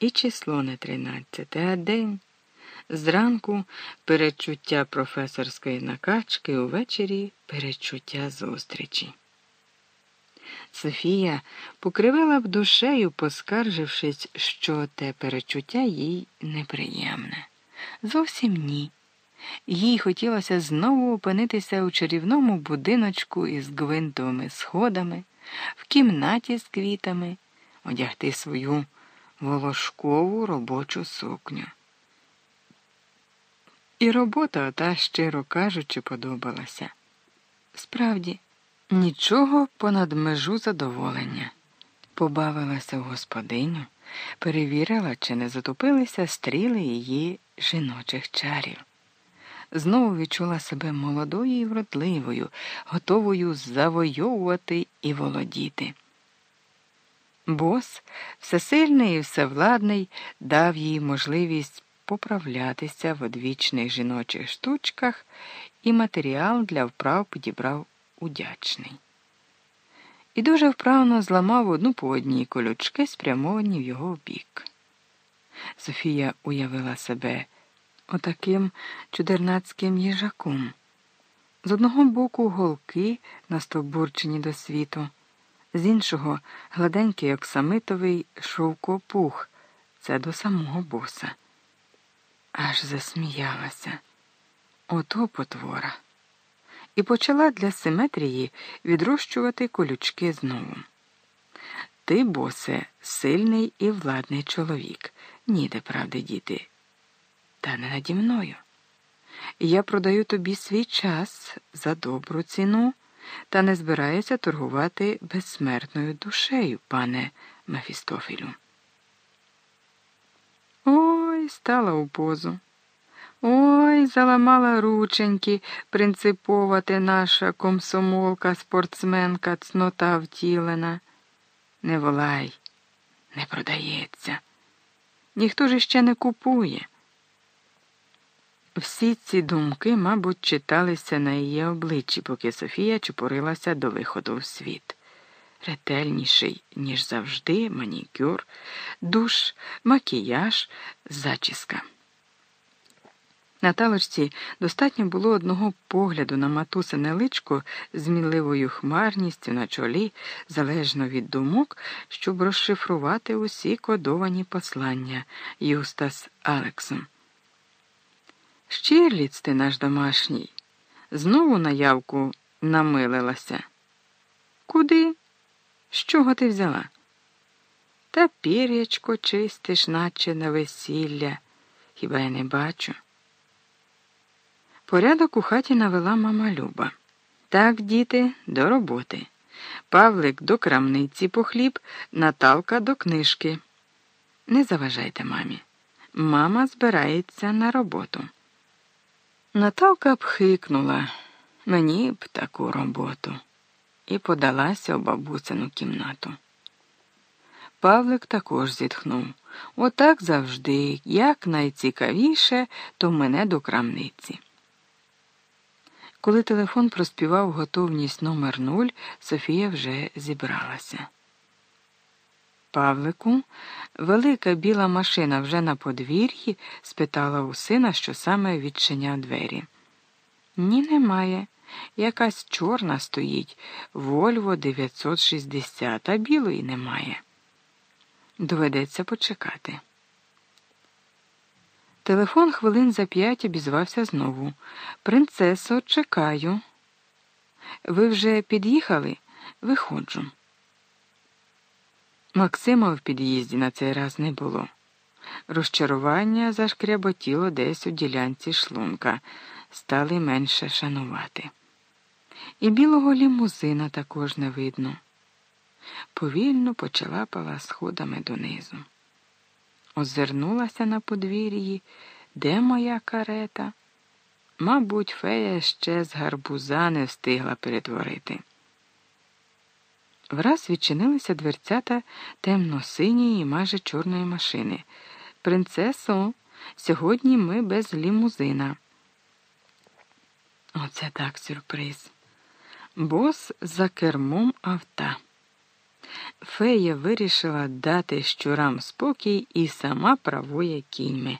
І число не тринадцяте, а день. Зранку передчуття професорської накачки, увечері передчуття зустрічі. Софія покривила б душею, поскаржившись, що те перечуття їй неприємне. Зовсім ні. Їй хотілося знову опинитися у чарівному будиночку із гвинтовими сходами, в кімнаті з квітами, одягти свою волошкову робочу сукню. І робота ота, щиро кажучи, подобалася. Справді, нічого понад межу задоволення. Побавилася в господиню, перевірила, чи не затопилися стріли її жіночих чарів. Знову відчула себе молодою і вродливою, готовою завойовувати і володіти. Бос, всесильний і всевладний, дав їй можливість поправлятися в одвічних жіночих штучках, і матеріал для вправ підібрав удячний. І дуже вправно зламав одну по одній колючки, спрямовані в його бік. Софія уявила себе отаким чудернацьким їжаком. З одного боку голки, настовбурчені до світу, з іншого гладенький оксамитовий шовкопух це до самого боса. Аж засміялася. Ото потвора. І почала для симетрії відрощувати колючки знову. Ти, босе, сильний і владний чоловік, ніде правди, діти. Та не наді мною. Я продаю тобі свій час за добру ціну та не збираюся торгувати безсмертною душею, пане Мефістофілю. Ой, стала у позу. Ой, заламала рученьки, принципова ти наша комсомолка, спортсменка, цнота втілена. Не волай, не продається. Ніхто ж ще не купує. Всі ці думки, мабуть, читалися на її обличчі, поки Софія чупорилася до виходу в світ. Ретельніший, ніж завжди, манікюр, душ, макіяж, зачіска. На талочці достатньо було одного погляду на матусине личко з мінливою хмарністю на чолі, залежно від думок, щоб розшифрувати усі кодовані послання Юстас Алексом. Щирліц ти наш домашній. Знову на явку намилилася. Куди? З чого ти взяла? Та пір'ячко чистиш, наче на весілля, хіба я не бачу. Порядок у хаті навела мама Люба. Так, діти, до роботи. Павлик до крамниці по хліб, Наталка до книжки. Не заважайте мамі. Мама збирається на роботу. Наталка пхикнула мені б таку роботу і подалася у бабусину кімнату. Павлик також зітхнув. Отак завжди, як найцікавіше, то мене до крамниці. Коли телефон проспівав готовність номер нуль, Софія вже зібралася. Павлику, велика біла машина вже на подвір'ї? спитала у сина, що саме відчиняв двері. Ні, немає. Якась чорна стоїть, Вольво 960, а білої немає. Доведеться почекати. Телефон хвилин за п'ять обізвався знову. Принцесо, чекаю. Ви вже під'їхали? Виходжу. Максима в під'їзді на цей раз не було. Розчарування зашкряботіло десь у ділянці шлунка, стали менше шанувати. І білого лімузина також не видно. Повільно почалапала сходами донизу. Озирнулася на подвір'ї, де моя карета? Мабуть, фея ще з гарбуза не встигла перетворити. Враз відчинилися дверцята темно-синьої, майже чорної машини. Принцесо, сьогодні ми без лімузина. Оце так сюрприз. Бос за кермом авто. Фея вирішила дати щурам спокій і сама правує кіньми.